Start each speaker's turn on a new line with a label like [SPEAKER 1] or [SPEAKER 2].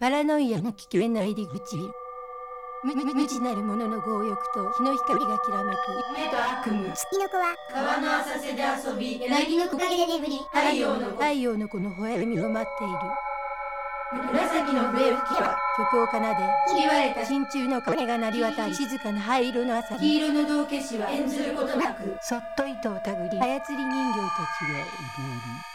[SPEAKER 1] パラノイアの危険な入り口。無無無知なる者の強欲と日の光がきらめく。
[SPEAKER 2] 夢と悪夢。
[SPEAKER 3] 月の子は
[SPEAKER 2] 川の浅瀬で遊び
[SPEAKER 3] 柳の木陰で眠り
[SPEAKER 2] 太陽の子。
[SPEAKER 1] 太陽の子の微笑みを待っている。
[SPEAKER 2] 紫の笛吹きは
[SPEAKER 1] 曲を奏で
[SPEAKER 2] ひび割れた。
[SPEAKER 1] 真鍮の鐘が鳴り渡り静かな灰色の朝
[SPEAKER 2] 黄色の道化師は演ずることなく。
[SPEAKER 1] そっと糸を手繰り操り人形たちが踊る。